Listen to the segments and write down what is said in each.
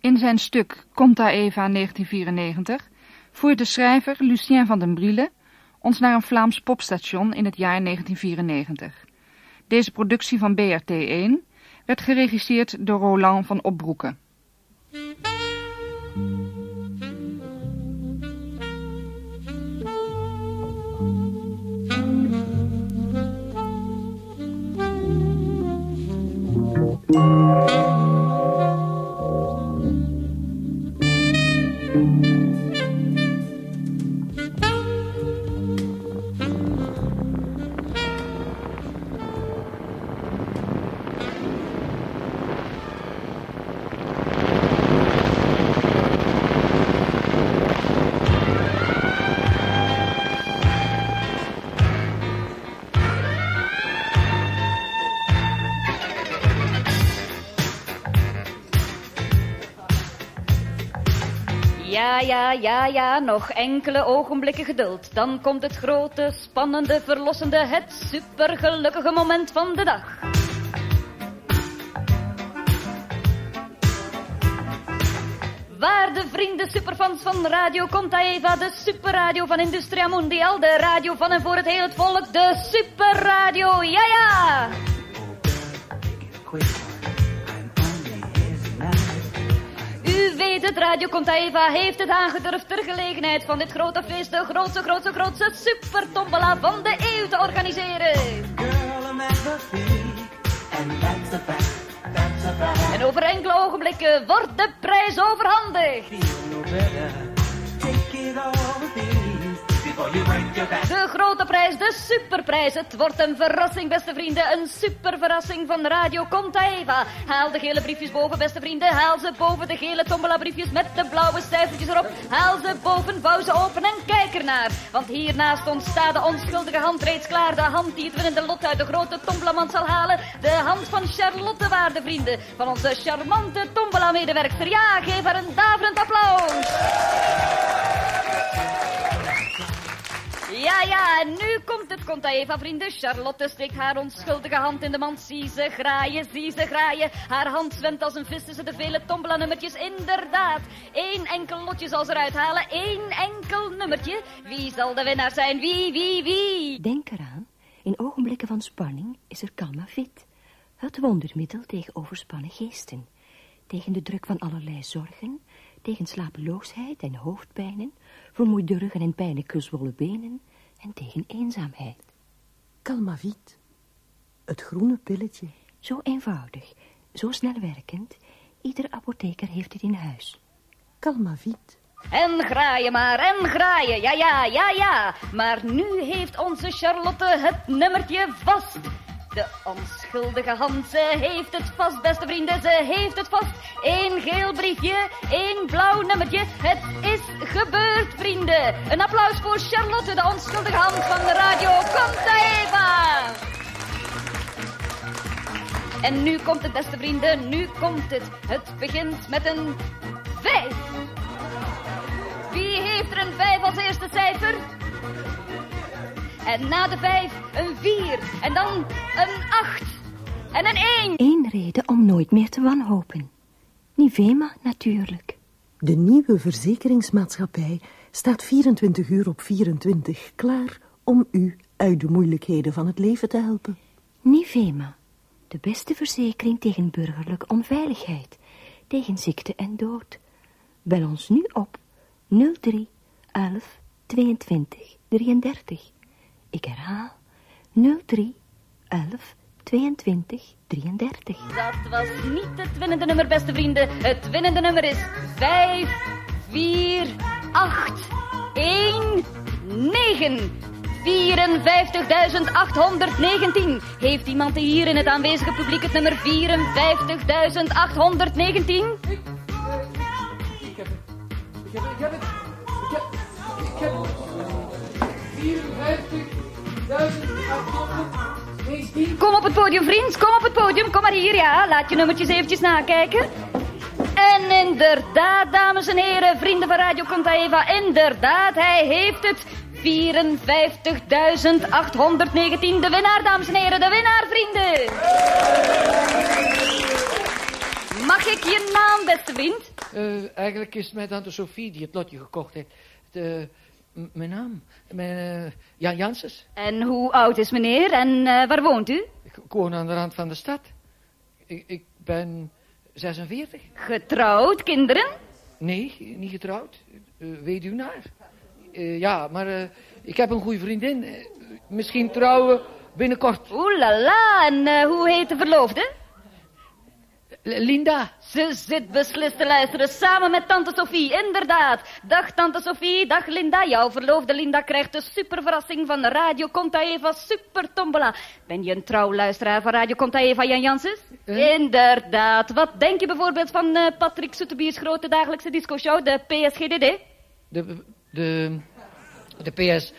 In zijn stuk Conta Eva 1994 voert de schrijver Lucien van den Briele ons naar een Vlaams popstation in het jaar 1994. Deze productie van BRT1 werd geregisseerd door Roland van Opbroeken. Ja, ja, nog enkele ogenblikken geduld. Dan komt het grote, spannende, verlossende, het supergelukkige moment van de dag. Waarde vrienden, superfans van Radio Conta Eva, de superradio van Industria Mondial, de radio van en voor het hele volk, de superradio, ja ja! Weet het, Radio Conta Eva heeft het aangedurfd. Ter gelegenheid van dit grote feest de grootste, grootste, grootste supertombola van de eeuw te organiseren. En over enkele ogenblikken wordt de prijs overhandigd. De grote prijs, de superprijs. Het wordt een verrassing, beste vrienden. Een superverrassing van Radio Conta Eva. Haal de gele briefjes boven, beste vrienden. Haal ze boven, de gele tombola briefjes met de blauwe cijfertjes erop. Haal ze boven, vouw ze open en kijk ernaar. Want hiernaast ons staat de onschuldige hand reeds klaar. De hand die het winnende lot uit de grote tombolamand zal halen. De hand van Charlotte, waarde vrienden. Van onze charmante tombola-medewerkster. Ja, geef haar een daverend applaus. Ja, ja, nu komt het, komt Eva, vrienden. Charlotte steekt haar onschuldige hand in de mand. Zie ze graaien, zie ze graaien. Haar hand zwemt als een vis tussen de vele tombola-nummertjes. Inderdaad, één enkel lotje zal ze eruit halen. Eén enkel nummertje. Wie zal de winnaar zijn? Wie, wie, wie? Denk eraan, in ogenblikken van spanning is er Calmavit. Het wondermiddel tegen overspannen geesten. Tegen de druk van allerlei zorgen, tegen slapeloosheid en hoofdpijnen, vermoeide ruggen en pijnlijk gezwollen benen en tegen eenzaamheid. Calmavit, het groene pilletje. Zo eenvoudig, zo snel werkend, ieder apotheker heeft het in huis. Calmavit. En graaien maar, en graaien, ja, ja, ja, ja. Maar nu heeft onze Charlotte het nummertje vast. De onschuldige hand, ze heeft het vast, beste vrienden, ze heeft het vast. Eén geel briefje, één blauw nummertje. Het is gebeurd, vrienden. Een applaus voor Charlotte, de onschuldige hand van de radio. Komt Eva! En nu komt het, beste vrienden, nu komt het. Het begint met een vijf. Wie heeft er een vijf als eerste cijfer? En na de vijf een vier. En dan een acht. En een één. Eén reden om nooit meer te wanhopen. Nivema natuurlijk. De nieuwe verzekeringsmaatschappij staat 24 uur op 24 klaar om u uit de moeilijkheden van het leven te helpen. Nivema, de beste verzekering tegen burgerlijke onveiligheid, tegen ziekte en dood. Bel ons nu op 03 11 22 33. Ik herhaal 03 11 22 33. Dat was niet het winnende nummer, beste vrienden. Het winnende nummer is 5, 4, 8, 1, 9. 54.819. Heeft iemand hier in het aanwezige publiek het nummer 54.819? Ik heb het. Ik heb het. Ik heb het. Ik heb, ik heb het. 54.819. Kom op het podium, vriend. Kom op het podium. Kom maar hier, ja. Laat je nummertjes eventjes nakijken. En inderdaad, dames en heren, vrienden van Radio Conta Eva, inderdaad, hij heeft het. 54.819, de winnaar, dames en heren, de winnaar, vrienden. Mag ik je naam, beste vriend? Eh, eigenlijk is het mijn tante Sophie die het lotje gekocht heeft. De, mijn naam? Mijn, eh, Jan Janssens. En hoe oud is meneer en eh, waar woont u? Ik, ik woon aan de rand van de stad. Ik, ik ben 46. Getrouwd, kinderen? Nee, niet getrouwd. Uh, weduwnaar. Eh ja, maar eh, ik heb een goede vriendin. Eh, misschien trouwen binnenkort. Oeh la la, en eh, hoe heet de verloofde? Linda. Ze zit beslist te luisteren samen met tante Sophie, inderdaad. Dag tante Sophie, dag Linda. Jouw verloofde Linda krijgt de superverrassing van Radio Conta Eva Super Tombola. Ben je een trouw luisteraar van Radio Conta Eva, Jan Janssens? Eh? Inderdaad. Wat denk je bijvoorbeeld van eh, Patrick Soetebiers grote dagelijkse disco-show, de PSGDD? De, de, de PS.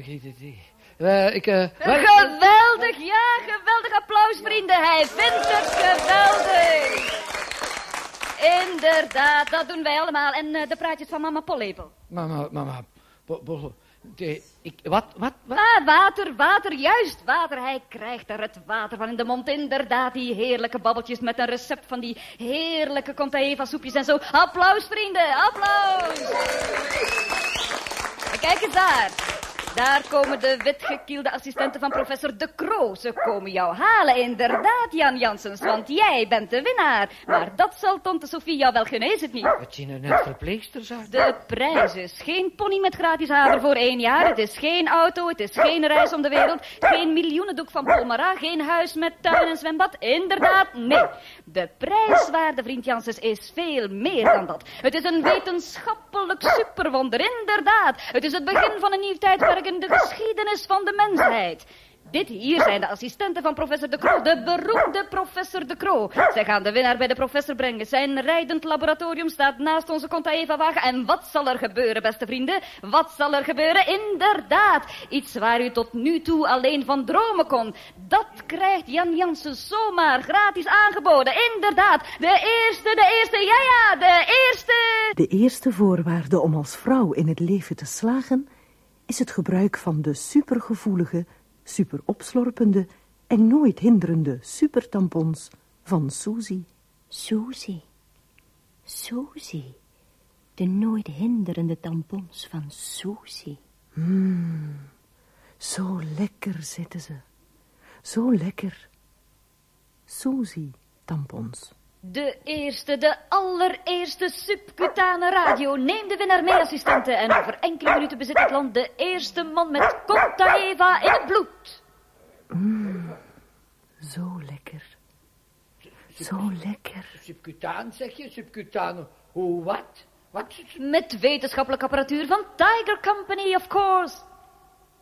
GDD. Eh, ik, eh, Geweldig, ja, geweldig applaus, vrienden. Hij vindt het geweldig. Inderdaad, dat doen wij allemaal. En eh, de praatjes van mama Pollepel. Mama, mama. Bo, bo- de, ik, wat, wat, wat? Ah, water, water, juist water. Hij krijgt er het water van in de mond. Inderdaad, die heerlijke babbeltjes met een recept van die heerlijke Conta soepjes en zo. Applaus, vrienden, applaus. En kijk eens daar. Daar komen de witgekielde assistenten van professor De Croo. Ze komen jou halen, inderdaad, Jan Janssens, want jij bent de winnaar. Maar dat zal tante Sophie jou wel het niet? Wat zien er net verpleegsters uit? De prijs is geen pony met gratis haver voor één jaar. Het is geen auto, het is geen reis om de wereld. Geen miljoenendoek van Polmara, geen huis met tuin en zwembad. Inderdaad, nee. De prijswaarde, vriend Janssens, is veel meer dan dat. Het is een wetenschappelijk superwonder, inderdaad. Het is het begin van een nieuw tijdperk de geschiedenis van de mensheid. Dit hier zijn de assistenten van professor De Croo, de beroemde professor De Croo. Zij gaan de winnaar bij de professor brengen. Zijn rijdend laboratorium staat naast onze Conta Eva-wagen. En wat zal er gebeuren, beste vrienden? Wat zal er gebeuren? Inderdaad, iets waar u tot nu toe alleen van dromen kon. Dat krijgt Jan Jansen zomaar gratis aangeboden. Inderdaad, de eerste, de eerste, ja ja, de eerste... De eerste voorwaarde om als vrouw in het leven te slagen... is het gebruik van de supergevoelige, superopslorpende... en nooit hinderende supertampons van Suzy. Suzy. Suzy. De nooit hinderende tampons van Suzy. Zo lekker zitten ze. Zo lekker. Suzy tampons. De eerste, de allereerste subcutane radio. Neem de winnaar mee, assistenten. En over enkele minuten bezit het land de eerste man met Conta Eva in het bloed. Zo lekker. Zo lekker. Subcutaan, zeg je? Subcutaan. Hoe, wat? Wat? Met wetenschappelijke apparatuur van Tiger Company, of course.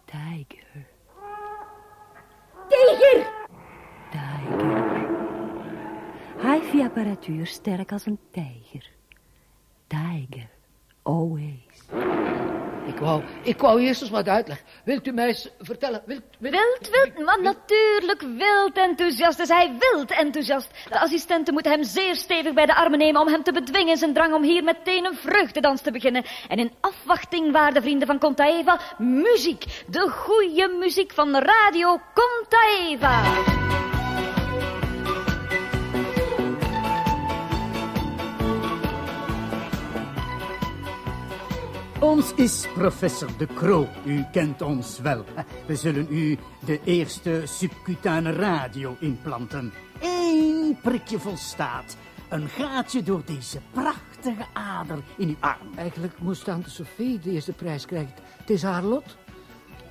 Tiger. Tiger! Tiger. Hifi-apparatuur sterk als een tijger. Tiger. Always. Ik wou, ik wou eerst eens wat uitleg. Wilt u mij eens vertellen? Wilt, wilt, Wild, wild, maar natuurlijk wild enthousiast is hij wild enthousiast. De assistenten moeten hem zeer stevig bij de armen nemen om hem te bedwingen in zijn drang om hier meteen een vreugdedans te beginnen. En in afwachting, waarde vrienden van Conta Eva, muziek. De goede muziek van Radio Conta Ons is professor De Croo. U kent ons wel. We zullen u de eerste subcutane radio inplanten. Eén prikje volstaat. Een gaatje door deze prachtige ader in uw arm. Eigenlijk moest tante Sophie de eerste prijs krijgen. Het is haar lot.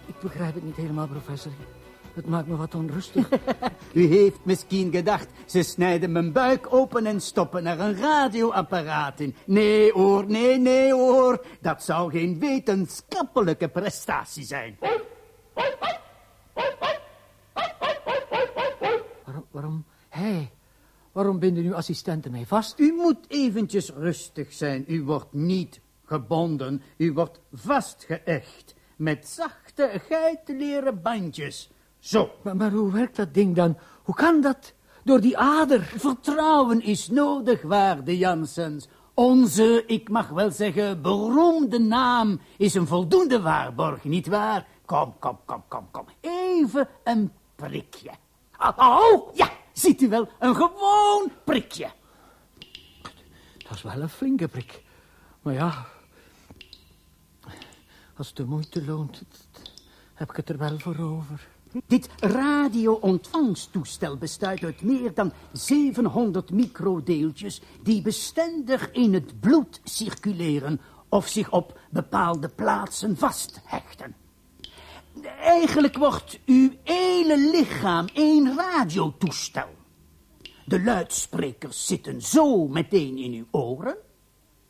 Ik begrijp het niet helemaal, professor. Het maakt me wat onrustig. U heeft misschien gedacht, ze snijden mijn buik open en stoppen er een radioapparaat in. Nee hoor, nee, nee hoor. Dat zou geen wetenschappelijke prestatie zijn. waarom, waarom, hé, waarom binden uw assistenten mij vast? U moet eventjes rustig zijn. U wordt niet gebonden. U wordt vastgeëcht. Met zachte geitleren bandjes. Zo. Maar, maar hoe werkt dat ding dan? Hoe kan dat? Door die ader. Vertrouwen is nodig, waarde Janssens. Onze, ik mag wel zeggen, beroemde naam is een voldoende waarborg, nietwaar? Kom, kom, kom, kom, kom. Even een prikje. Oh, ja, ziet u wel, een gewoon prikje. Dat is wel een flinke prik. Maar ja, als de moeite loont, heb ik het er wel voor over. Dit radio-ontvangstoestel bestaat uit meer dan 700 microdeeltjes die bestendig in het bloed circuleren of zich op bepaalde plaatsen vasthechten. Eigenlijk wordt uw hele lichaam één radiotoestel. De luidsprekers zitten zo meteen in uw oren.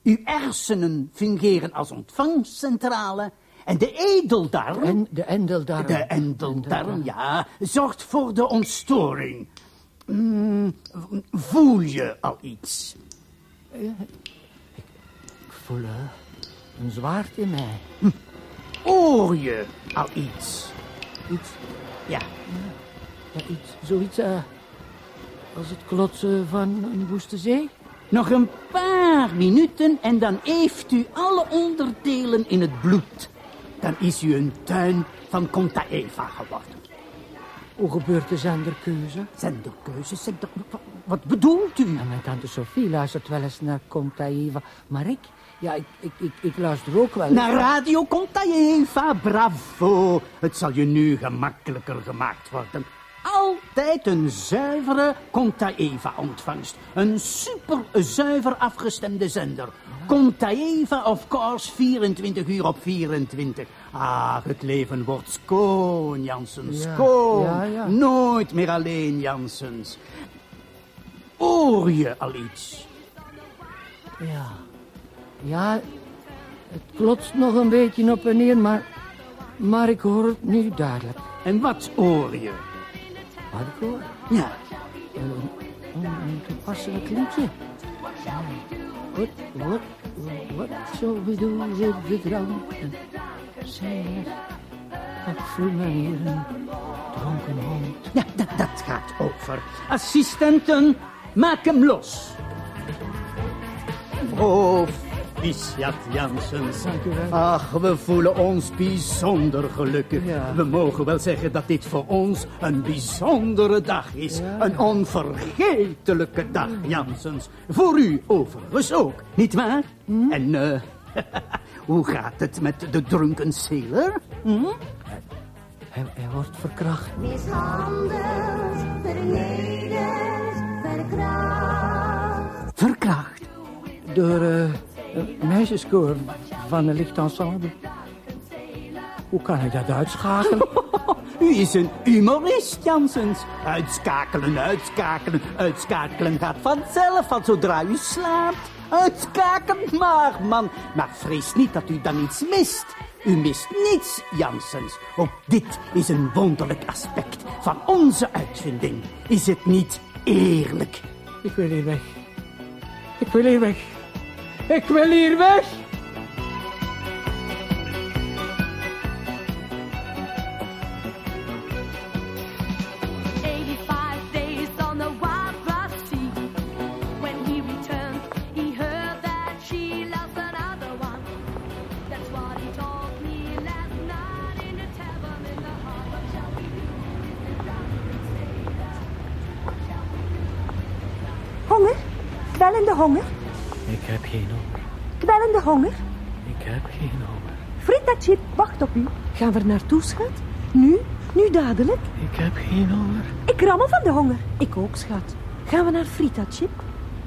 Uw hersenen fungeren als ontvangcentrale en de edeldarm... En de endeldarm. De endeldarm, ja, zorgt voor de ontstoring. Mm, voel je al iets? Ik voel uh, een zwaard in mij. Hm. Hoor je al iets? Iets? Ja. ja iets, zoiets uh, als het klotsen van een woeste zee? Nog een paar minuten en dan heeft u alle onderdelen in het bloed. Dan is u een tuin van Conta Eva geworden. Hoe gebeurt de zenderkeuze? Zenderkeuze? Zender... Wat bedoelt u? Ja, mijn tante Sophie luistert wel eens naar Conta Eva. Maar ik, ja, ik, ik, ik, ik luister ook wel. Naar Radio Conta Eva, bravo. Het zal je nu gemakkelijker gemaakt worden altijd een zuivere Conta Eva ontvangst. Een super zuiver afgestemde zender. Conta Eva, of course, 24 uur op 24. Ah, het leven wordt schoon, Jansens, schoon. Ja, ja, Nooit meer alleen, Jansens. Hoor je al iets? Ja, ja, het klotst nog een beetje op en neer, maar, maar ik hoor het nu duidelijk. En wat hoor je? Hardcore? Ja. Een, een toepasselijk liedje. Wat, wat, wat zullen we doen with de drank? Zeg, ik voel me hier een dronken hond. Ja, dat, dat gaat over. Assistenten, maak hem los. Oh, Isjat Janssens. Dank u wel. Ach, we voelen ons bijzonder gelukkig. Ja. We mogen wel zeggen dat dit voor ons een bijzondere dag is. Ja. Een onvergetelijke dag, Janssens. Voor u overigens ook, nietwaar? Hm? En eh, hoe gaat het met de drunken sailor? Hm? Hij, hij wordt verkracht. Mishandeld, vernederd, verkracht. Verkracht. Door eh, een meisjeskoor van een licht ensemble. Hoe kan ik dat uitschakelen? U is een humorist, Janssens. Uitschakelen, uitschakelen, uitschakelen gaat vanzelf, van zodra u slaapt. Uitschakelen maar, man. Maar vrees niet dat u dan iets mist. U mist niets, Janssens. Ook dit is een wonderlijk aspect van onze uitvinding. Is het niet eerlijk? Ik wil hier weg. Ik wil hier weg. Ik wil hier weg. Gaan we er naartoe, schat? Nu? Nu dadelijk? Ik heb geen honger. Ik rammel van de honger. Ik ook, schat. Gaan we naar Frita Chip?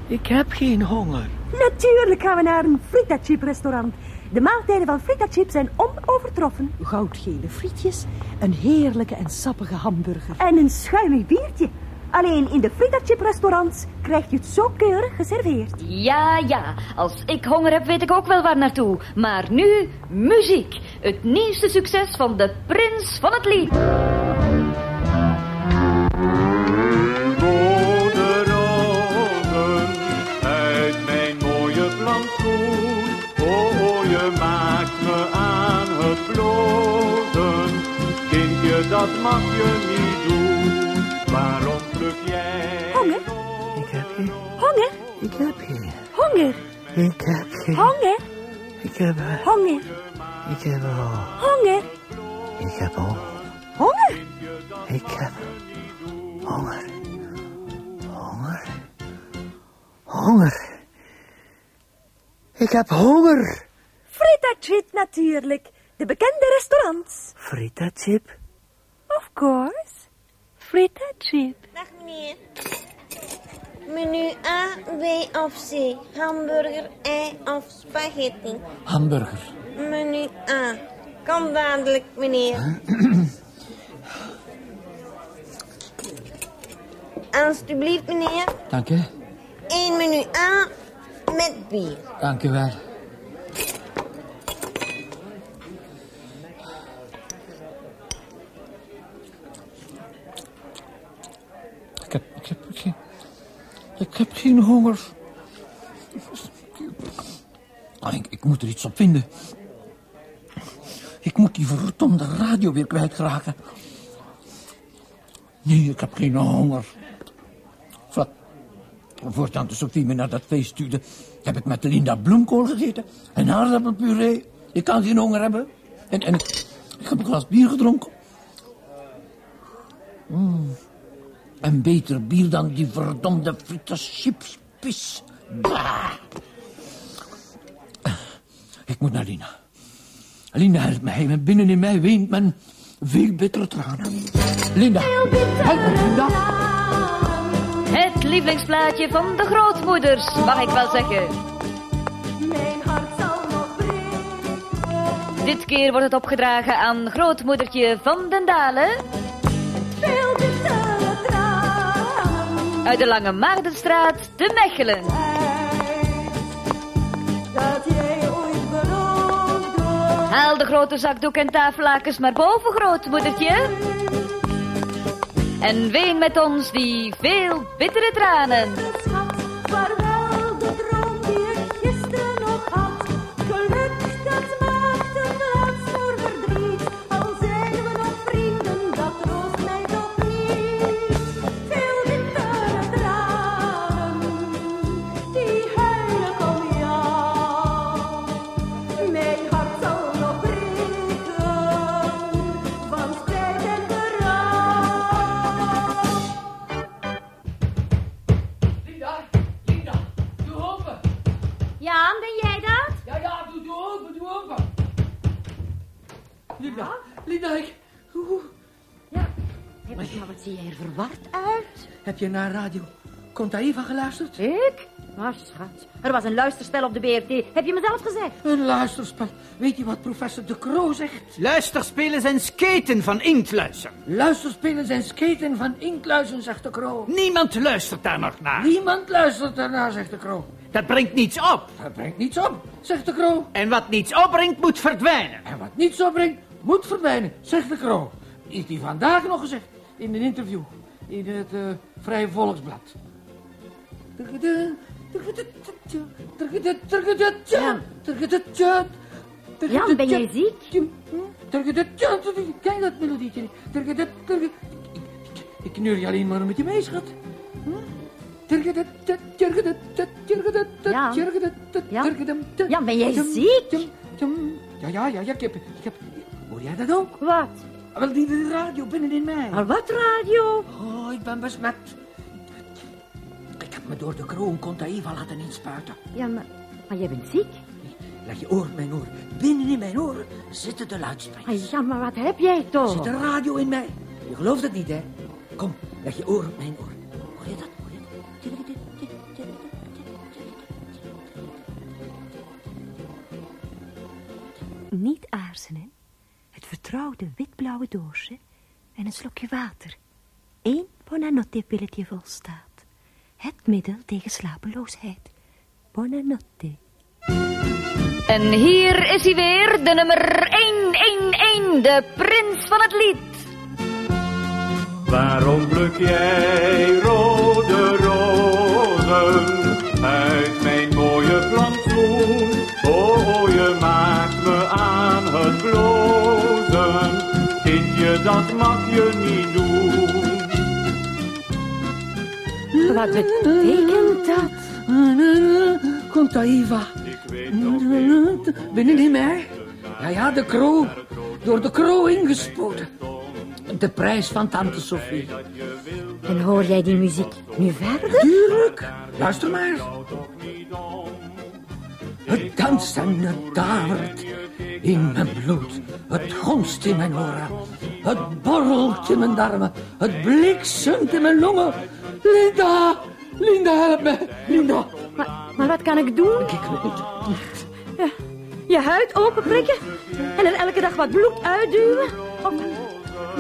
Ik heb geen honger. Natuurlijk gaan we naar een Frita Chip restaurant. De maaltijden van Frita Chip zijn onovertroffen. Goudgele frietjes, een heerlijke en sappige hamburger. En een schuimig biertje. Alleen in de Frita Chip restaurants krijgt u het zo keurig geserveerd. Ja, ja. Als ik honger heb, weet ik ook wel waar naartoe. Maar nu muziek. Het nieuwste succes van de prins van het lied. Rode rozen uit mijn mooie plantsoen. Oh, je maakt me aan het blozen. Kindje, dat mag je niet doen. Waarom pluk jij... Honger? Ik heb geen... Honger? Ik heb geen... Honger? Ik heb geen... Honger? Ik heb... Honger? Ik heb... Honger? Ik heb honger. Honger? Ik heb... Honger. Honger. Honger. Ik heb honger. Frita Chip natuurlijk. De bekende restaurants. Frita chip. Of course. Frita Chip. Dag meneer. Menu A, B of C? Hamburger, ei of spaghetti? Hamburger. Menu A. Kom dadelijk, meneer. Alsjeblieft, meneer. Dank u. Eén menu A met bier. Dank u wel. Ik heb, ik heb geen... Ik heb geen honger. Ik, ik moet er iets op vinden. Ik moet die verdomde radio weer kwijtraken. Nee, ik heb geen honger. Voor tante Sophie me naar dat feest stuurde, heb ik met Linda bloemkool gegeten en aardappelpuree. Ik kan geen honger hebben. En, en ik, heb een glas bier gedronken. Mm. Een beter bier dan die verdomde fritte chips, pis. Bah. Ik moet naar Lina. Linda helpt mij, en binnen in mij weent men veel bittere tranen. Linda, help me, Linda. Het lievelingsplaatje van de grootmoeders, mag ik wel zeggen. Mijn hart zal nog breken. Dit keer wordt het opgedragen aan grootmoedertje van den Dalen Veel bittere tranen. uit de Lange Maardenstraat te Mechelen. Haal de grote zakdoek en tafellakens maar boven, grootmoedertje. En ween met ons die veel bittere tranen. Uit? Heb je naar radio Conta Eva geluisterd? Ik? Maar schat, er was een luisterspel op de BRT. Heb je me zelf gezegd? Een luisterspel. Weet je wat professor De Croo zegt? Luisterspelen zijn skaten van inktluizen. Luisterspelen zijn skaten van inkluizen, zegt De Croo. Niemand luistert daar nog naar. Niemand luistert daarna, zegt De Croo. Dat brengt niets op. Dat brengt niets op, zegt De Croo. En wat niets opbrengt, moet verdwijnen. En wat niets opbrengt, moet verdwijnen, zegt De Croo. Is die vandaag nog gezegd in een interview in het eh, Vrije Volksblad. Jan. Jan, ben jij ziek? Kijk dat melodietje. Ik knur je alleen maar met je mee, schat. Jan. Jan, ben jij ziek? Ja, ja, ja, ja, ik heb, ik heb... Hoor jij dat ook? Wat? Wel, die die radio binnenin mij. Maar wat radio? Oh, ik ben besmet. Ik heb me door de kroon Conta Eva laten inspuiten. Ja, maar, maar jij bent ziek? Leg je oor op mijn oor. Binnen in mijn oren zitten de luidsprekers. Ah, ja, maar wat heb jij Er toch? zit een radio in mij. Je gelooft het niet, hè? Kom, leg je oor op mijn oor. Hoor je dat? Hoor je dat? Niet aarzelen. Het vertrouwde witblauwe doosje en een slokje water. Eén Bonanotte-pilletje volstaat. Het middel tegen slapeloosheid. Bonanotte. En hier is hij weer, de nummer 111, de prins van het lied. Waarom pluk jij rode rozen dat mag je niet doen. Wat betekent dat? Conta Eva. Ik weet nog niet Binnenin mij. Ja, ja, de kroo. Door de kroo ingespoten. De prijs van tante Sophie. En hoor jij die muziek nu verder? Tuurlijk. Luister maar. Het danst en het davert in mijn bloed. Het gonst in mijn oren. Het borrelt in mijn darmen. Het bliksemt in mijn longen. Linda! Linda, help me! Linda! Maar, maar wat kan ik doen? Ik weet het niet. Ja, je huid openprikken en er elke dag wat bloed uitduwen? Of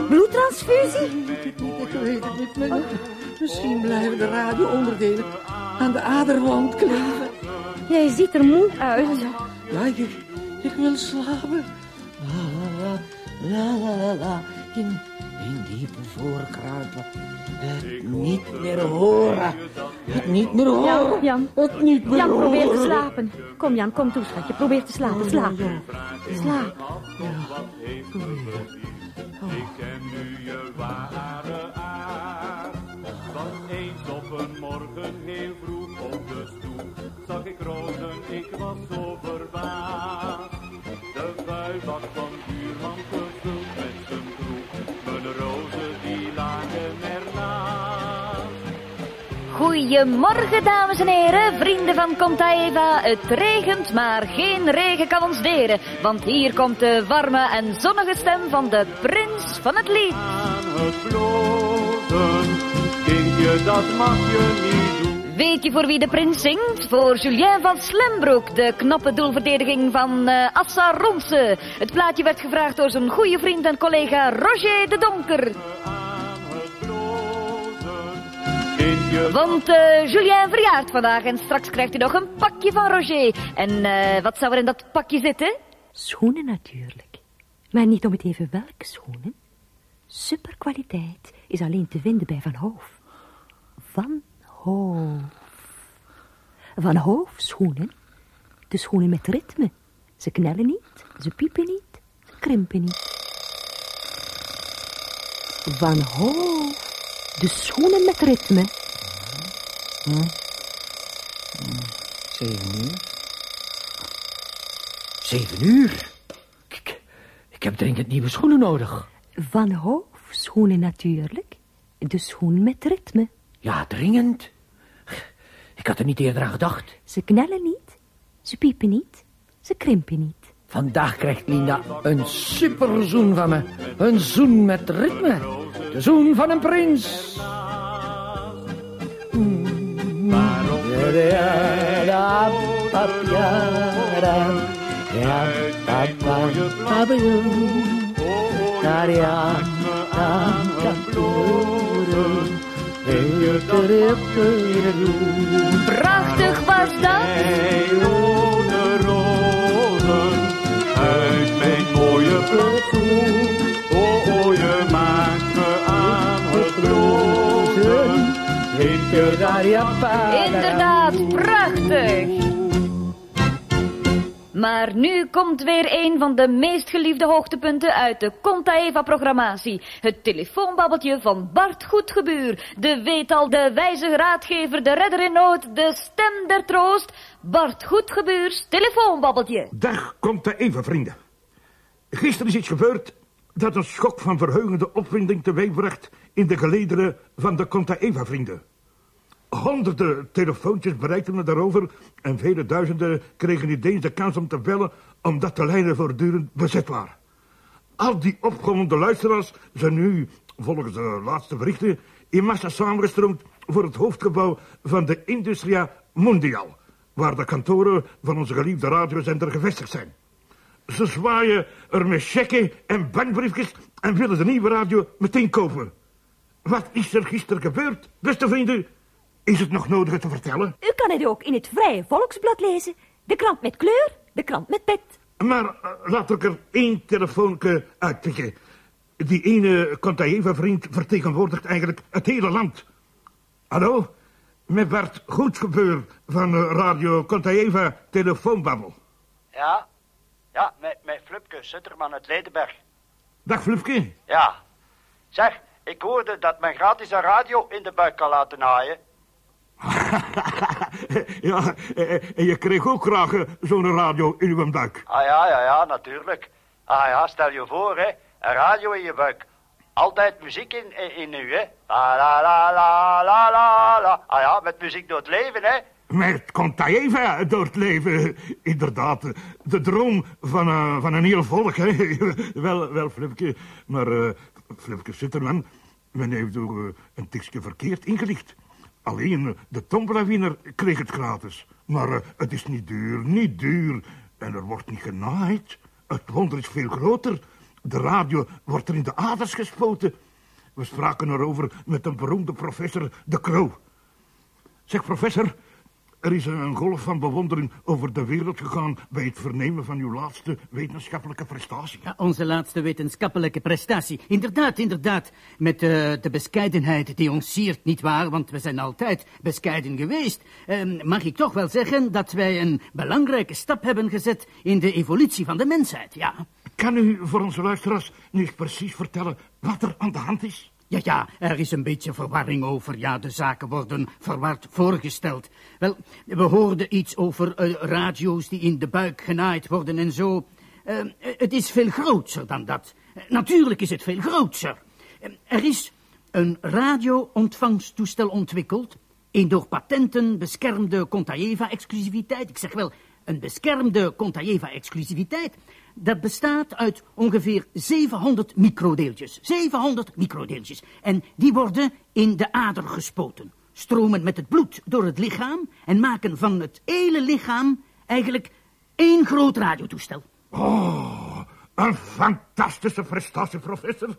bloedtransfusie? Ik weet het niet meer. Misschien blijven de radioonderdelen aan de aderwand kleven. Jij ziet er moe uit. Ja, ik, ik wil slapen. La la la, la la la. In, in diepe voorkruipen. Het niet meer horen. Het niet meer horen. Jan, Jan. Het niet meer Jan, horen. probeer te slapen. Kom Jan, kom toe schatje. Probeer te slapen. Slaap. Slaap. Ik ken nu je ware aard. Want eens op een morgen zag ik rozen, ik was zo verbaasd. De vuilbak van buurman gevuld met zijn kroeg, mijn rozen die lagen ernaast. Goedemorgen, dames en heren, vrienden van Conta Eva. Het regent, maar geen regen kan ons deren. Want hier komt de warme en zonnige stem van de prins van het lied. Aan het blozen, kindje, dat mag je niet. Weet je voor wie de prins zingt? Voor Julien van Slembroek, de knappe doelverdediging van eh Assa Ronse. Het plaatje werd gevraagd door zijn goede vriend en collega Roger de Donker. Want eh, Julien verjaart vandaag en straks krijgt hij nog een pakje van Roger. En eh, wat zou er in dat pakje zitten? Schoenen natuurlijk. Maar niet om het even welke schoenen. Superkwaliteit is alleen te vinden bij Van Hoof. Van Hoof. Van Hoof schoenen. De schoenen met ritme. Ze knellen niet, ze piepen niet, ze krimpen niet. Van Hoof. De schoenen met ritme. Zeven uur. Zeven uur? Ik, ik heb dringend nieuwe schoenen nodig. Van Hoof schoenen natuurlijk. De schoen met ritme. Ja, dringend. Ik had er niet eerder aan gedacht. Ze knellen niet, ze piepen niet, ze krimpen niet. Vandaag krijgt Linda een superzoen van me. Een zoen met ritme. De zoen van een prins. Prachtig was dat. Hey, rode rozen uit mijn mooie plantsoen. Oh, oh, je maakt me aan het blozen. Kindje, daar Inderdaad, prachtig. Maar nu komt weer een van de meest geliefde hoogtepunten uit de Conta Eva-programmatie. Het telefoonbabbeltje van Bart Goedgebuur. De weet al, de wijze raadgever, de redder in nood, de stem der troost. Bart Goedgebuurs telefoonbabbeltje. Dag, er even, vrienden. Gisteren is iets gebeurd dat een schok van verheugende opwinding teweegbracht in de gelederen van de Conta Eva-vrienden. Honderden telefoontjes bereikten me daarover en vele duizenden kregen ineens de kans om te bellen omdat de lijnen voortdurend bezet waren. Al die opgewonden luisteraars zijn nu, volgens de laatste berichten, in massa samengestroomd voor het hoofdgebouw van de Industria Mondial, waar de kantoren van onze geliefde radiozender gevestigd zijn. Ze zwaaien er met checken en bankbriefjes en willen de nieuwe radio meteen kopen. Wat is er gisteren gebeurd, beste vrienden? Is het nog nodig het te vertellen? U kan het ook in het Vrije Volksblad lezen. De krant met kleur, de krant met pet. Maar eh, laat ik er één telefoontje uitpikken. Die ene Contaeva-vriend vertegenwoordigt eigenlijk het hele land. Hallo? Met Bart Goedgebeur van eh, Radio Contaeva Telefoonbabbel. Ja, ja, met, met Flupke Sutterman uit Ledenberg. Dag Flupke. Ja. Zeg, ik hoorde dat men gratis een radio in de buik kan laten naaien. ja, eh, en je kreeg ook graag eh, zo'n radio in uw buik. Ah ja, ja, ja, natuurlijk. Ah ja, stel je voor, hè. Een radio in je buik. Altijd muziek in, in, u, hè. La la la la la la la. Ah ja, met muziek door het leven, hè. met Contaeva door het leven. Inderdaad, de droom van, een van een heel volk, hè. wel, wel, Flipke, maar uh, Flipke Sitterman, men heeft ook uh, een tikje verkeerd ingelicht. Alleen uh, de tombola-winnaar kreeg het gratis. Maar uh, het is niet duur, niet duur. En er wordt niet genaaid. Het wonder is veel groter. De radio wordt er in de aders gespoten. We spraken erover met een beroemde professor, De Croo. Zeg, professor, er is een golf van bewondering over de wereld gegaan bij het vernemen van uw laatste wetenschappelijke prestatie. Ja, onze laatste wetenschappelijke prestatie. Inderdaad, inderdaad. Met uh, de bescheidenheid die ons siert, nietwaar? Want we zijn altijd bescheiden geweest. Uh, mag ik toch wel zeggen dat wij een belangrijke stap hebben gezet in de evolutie van de mensheid, ja. Kan u voor onze luisteraars nu eens precies vertellen wat er aan de hand is? Ja, ja, er is een beetje verwarring over. Ja, de zaken worden verward voorgesteld. Wel, we hoorden iets over uh, radio's die in de buik genaaid worden en zo. Uh, het is veel groter dan dat. natuurlijk is het veel groter. er is een radio-ontvangstoestel ontwikkeld. Een door patenten beschermde Contaeva-exclusiviteit. Ik zeg wel, een beschermde Contaeva-exclusiviteit. Dat bestaat uit ongeveer 700 microdeeltjes. 700 microdeeltjes. En die worden in de ader gespoten. Stromen met het bloed door het lichaam en maken van het hele lichaam eigenlijk één groot radiotoestel. Oh, een fantastische prestatie, professor.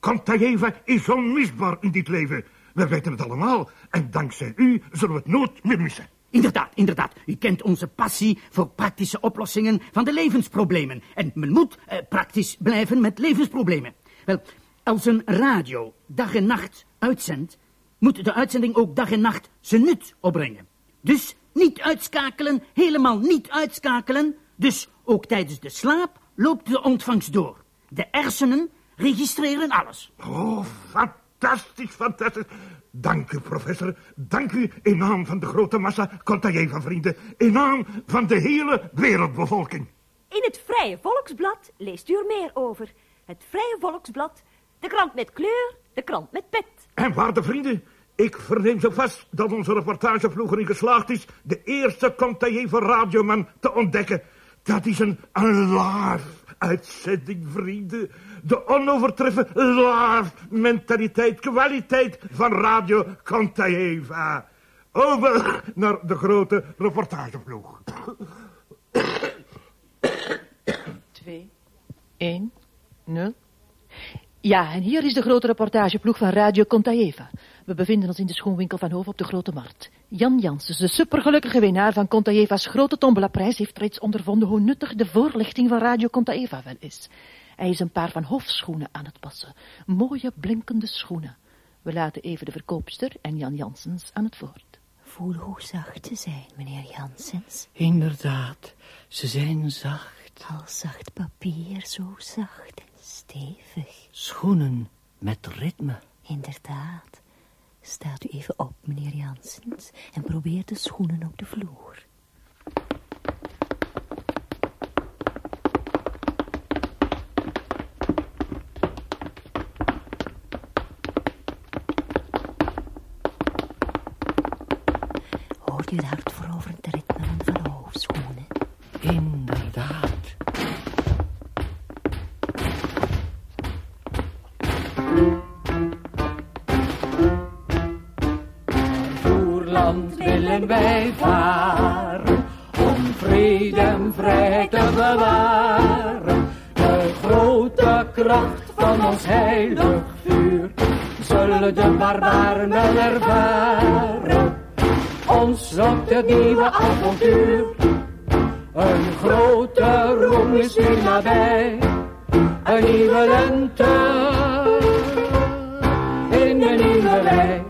Contaeva is onmisbaar in dit leven. We weten het allemaal. En dankzij u zullen we het nooit meer missen. Inderdaad, inderdaad. U kent onze passie voor praktische oplossingen van de levensproblemen. En men moet eh, praktisch blijven met levensproblemen. Wel, als een radio dag en nacht uitzendt, moet de uitzending ook dag en nacht zijn nut opbrengen. Dus niet uitschakelen, helemaal niet uitschakelen. Dus ook tijdens de slaap loopt de ontvangst door. De hersenen registreren alles. Oh, fantastisch, fantastisch. Dank u, professor. Dank u in naam van de grote massa Contaeva vrienden. In naam van de hele wereldbevolking. In het Vrije Volksblad leest u er meer over. Het Vrije Volksblad, de krant met kleur, de krant met pet. En waarde vrienden, ik verneem zo vast dat onze reportageploeg erin geslaagd is de eerste Contaeva radioman te ontdekken. Dat is een, een live uitzending, vrienden. De onovertreffen live mentaliteit, kwaliteit van Radio Contaeva. Over naar de grote reportageploeg. Twee, één, nul. Ja, en hier is de grote reportageploeg van Radio Contaeva. We bevinden ons in de schoenwinkel van Hoven op de Grote Markt. Jan Janssens, de supergelukkige winnaar van Contaeva's grote tombola-prijs, heeft reeds ondervonden hoe nuttig de voorlichting van Radio Contaeva wel is. Hij is een paar van hofschoenen aan het passen. Mooie, blinkende schoenen. We laten even de verkoopster en Jan Janssens aan het woord. Voel hoe zacht ze zijn, meneer Janssens. Inderdaad, ze zijn zacht. Al zacht papier, zo zacht en stevig. Schoenen met ritme. Inderdaad. Staat u even op, meneer Janssens, en probeer de schoenen op de vloer. En vrijheid te bewaren. De grote kracht van ons heilig vuur, zullen de barbaren ervaren. Ons lokt het nieuwe avontuur, een grote roem is nu nabij. Een nieuwe lente in de nieuwe wei.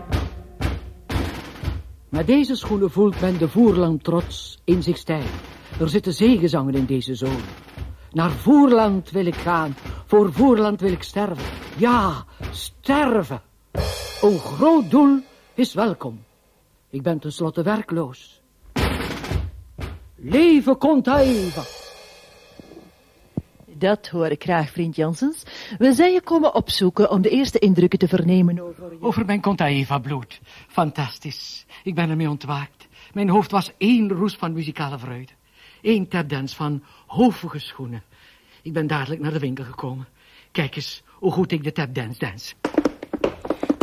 Met deze schoenen voelt men de voerland trots in zich stijgen. Er zitten zeegezangen in deze zolen. Naar voerland wil ik gaan, voor voerland wil ik sterven. Ja, sterven. Een groot doel is welkom. Ik ben tenslotte werkloos. Leven Contaeva. Dat hoor ik graag, vriend Janssens. We zijn je komen opzoeken om de eerste indrukken te vernemen over je... Over mijn Contaeva bloed. Fantastisch. Ik ben ermee ontwaakt. Mijn hoofd was één roes van muzikale vreugde. Eén tapdance van hoofige schoenen. Ik ben dadelijk naar de winkel gekomen. Kijk eens hoe goed ik de tapdance dans.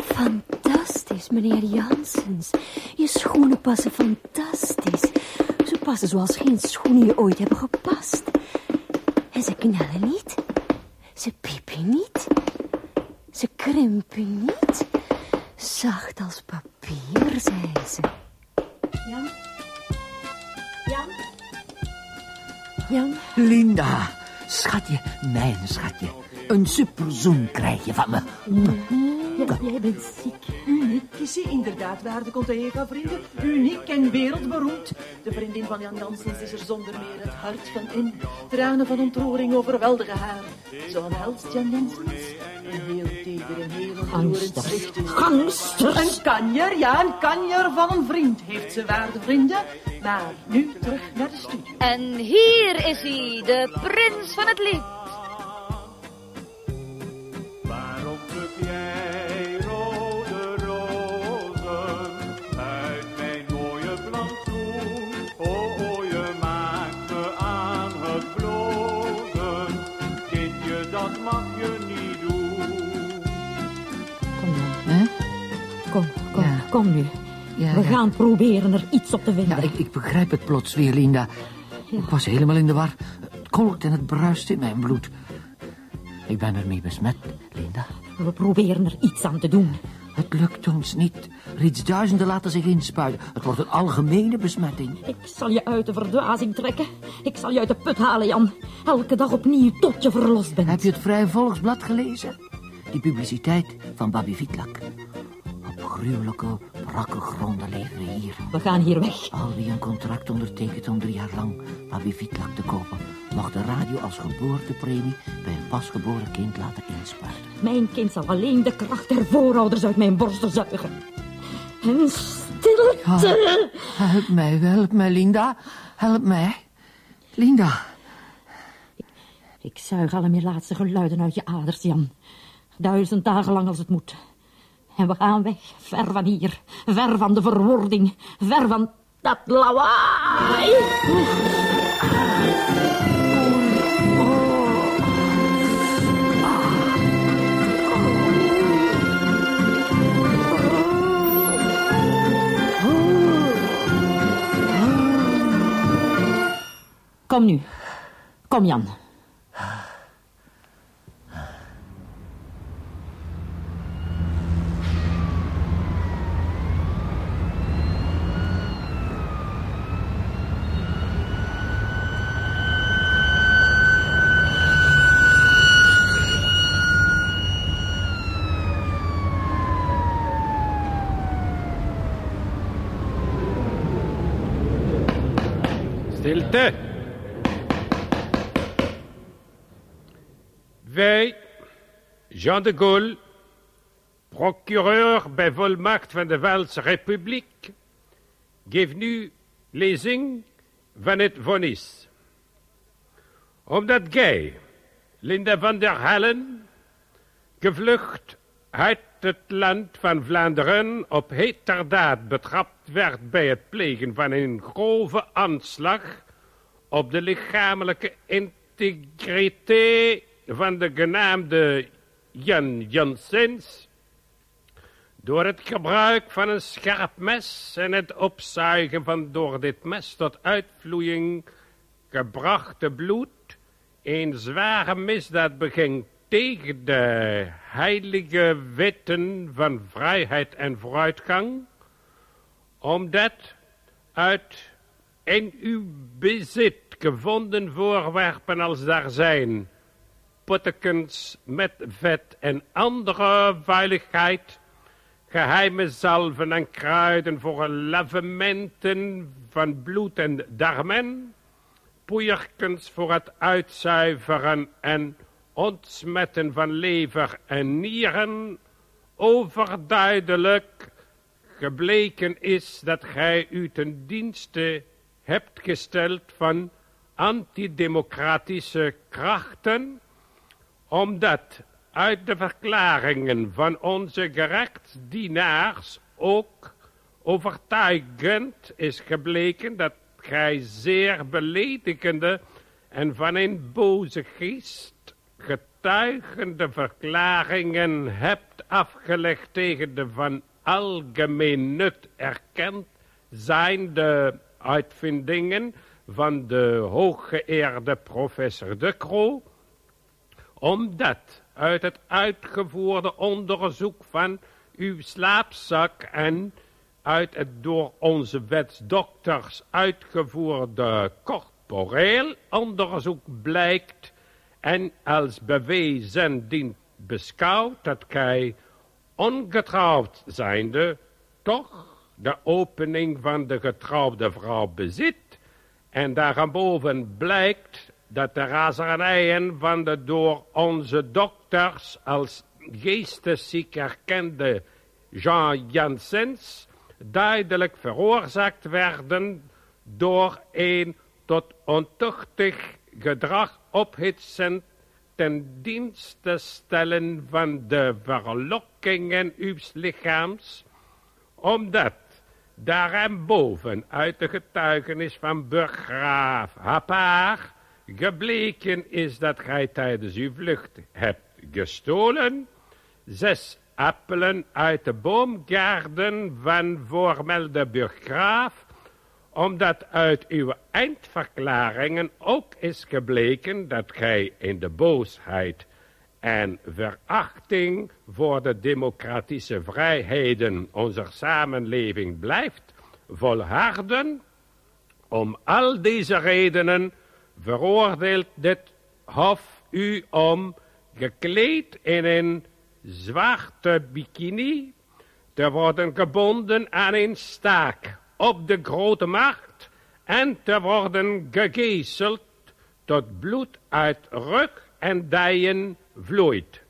Fantastisch, meneer Janssens. Je schoenen passen fantastisch. Ze passen zoals geen schoenen je ooit hebben gepast. En ze knellen niet. Ze piepen niet. Ze krimpen niet. Krijg je van me. Ja, jij bent ziek. Uniek is ze inderdaad, waarde Contaeva vrienden. Uniek en wereldberoemd. De vriendin van Jan Janssens is er zonder meer het hart van in. Tranen van ontroering overweldigen haar. Zo omhelst Jan Janssens. Een heel teder en heel ontroerend zicht. Gangster. Een kanjer, ja, een kanjer van een vriend. Heeft ze waarde vrienden. Maar nu terug naar de studio. En hier is hij, de prins van het lied. Kom Jan. Kom, kom, kom nu. Ja, We ja. gaan proberen er iets op te vinden. Ja, ik, ik begrijp het plots weer, Linda. Ik was helemaal in de war. Het kolkt en het bruist in mijn bloed. Ik ben ermee besmet, Linda. We proberen er iets aan te doen. Het lukt ons niet. Reeds duizenden laten zich inspuiten. Het wordt een algemene besmetting. Ik zal je uit de verdwazing trekken. Ik zal je uit de put halen, Jan. Elke dag opnieuw tot je verlost bent. Heb je het Vrije Volksblad gelezen? Die publiciteit van Babi Vitlak. Gruwelijke, brakke gronden leven we hier. We gaan hier weg. Al wie een contract ondertekent om drie jaar lang Babi Vitlak te kopen... mag de radio als geboortepremie bij een pasgeboren kind laten inspuiten. Mijn kind zal alleen de kracht der voorouders uit mijn borsten zuigen. En stilte. Help mij, help mij, Linda. Help mij. Linda. Ik zuig alle meer laatste geluiden uit je aders, Jan. Duizend dagen lang als het moet. En we gaan weg, ver van hier. Ver van de verwording. Ver van dat lawaai. Kom nu. Kom, Jan. Stilte. Wij, Jean de Gaulle, procureur bij volmacht van de Waalse Republiek, geef nu lezing van het vonnis. Omdat gij, Linda van der Hallen, gevlucht uit het land van Vlaanderen op heterdaad betrapt werd bij het plegen van een grove aanslag op de lichamelijke integriteit van de genaamde Jan Janssens, door het gebruik van een scherp mes en het opzuigen van door dit mes tot uitvloeiing gebrachte bloed, een zware misdaad beging tegen de heilige wetten van vrijheid en vooruitgang, omdat uit in uw bezit gevonden voorwerpen als daar zijn, pottekens met vet en andere vuiligheid, geheime zalven en kruiden voor lavementen van bloed en darmen, poeierkens voor het uitzuiveren en ontsmetten van lever en nieren, overduidelijk gebleken is dat gij u ten dienste hebt gesteld van antidemocratische krachten, omdat uit de verklaringen van onze gerechtsdienaars ook Overtuigend is gebleken dat gij zeer beledigende en van een boze geest getuigende verklaringen hebt afgelegd tegen de van algemeen nut erkend zijnde uitvindingen van de hooggeëerde professor De Croo, omdat uit het uitgevoerde onderzoek van uw slaapzak en uit het door onze wetsdokters uitgevoerde corporeel onderzoek blijkt en als bewezen dient beschouwd dat gij ongetrouwd zijnde toch de opening van de getrouwde vrouw bezit en daarboven blijkt dat de razernijen van de door onze dokters als geestesziek erkende Jean Janssens duidelijk veroorzaakt werden door een tot ontuchtig gedrag ophitsend ten dienste stellen van de verlokkingen uw lichaams, omdat daarboven uit de getuigenis van burggraaf Hapaar gebleken is dat gij tijdens uw vlucht hebt gestolen, zes appelen uit de boomgaarden van voormelde burggraaf, omdat uit uw eindverklaringen ook is gebleken dat gij in de boosheid en verachting voor de democratische vrijheden onze samenleving blijft volharden, om al deze redenen veroordeelt dit hof u om, gekleed in een zwarte bikini, te worden gebonden aan een staak op de grote markt en te worden gegezeld tot bloed uit rug en dijen vloeit,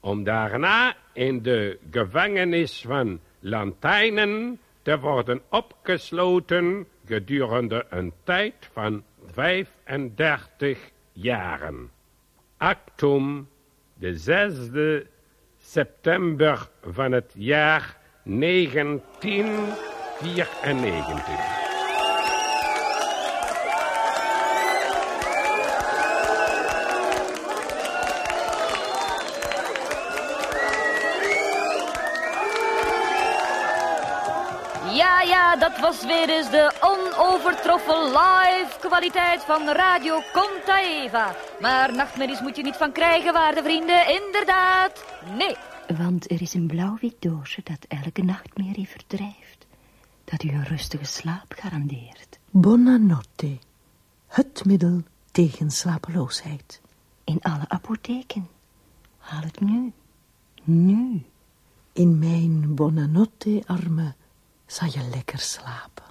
om daarna in de gevangenis van Lantijnen te worden opgesloten gedurende een tijd van 35 jaren. Actum, de 6e september van het jaar 1994. Dat was weer eens de onovertroffen live kwaliteit van Radio Conta Eva. Maar nachtmerries moet je niet van krijgen, waarde vrienden. Inderdaad, nee. Want er is een blauw-wit doosje dat elke nachtmerrie verdrijft. Dat u een rustige slaap garandeert. Buonanotte. Het middel tegen slapeloosheid. In alle apotheken. Haal het nu. Nu. In mijn Buonanotte-armen zal je lekker slapen.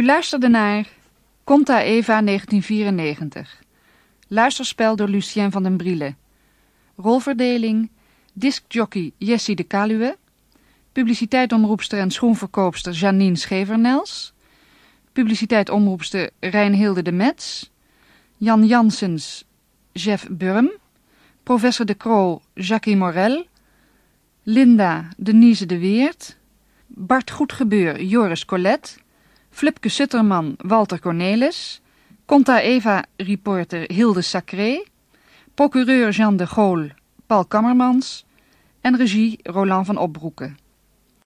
U luisterde naar Conta Eva 1994. Luisterspel door Lucien van den Brielen. Rolverdeling discjockey Jessie de Kaluwe. Publiciteitomroepster en schoenverkoopster Janine Schevernels. publiciteit omroepster Reinhilde de Metz, Jan Janssens, Jeff Burm, professor de Croo, Jackie Morel, Linda Denise de Weert, Bart Goedgebeur, Joris Collet, Flipke Sutterman, Walter Cornelis, Conta Eva reporter Hilde Sacré, procureur Jean de Gaulle, Paul Kammermans. En regie Roland van Opbroeken.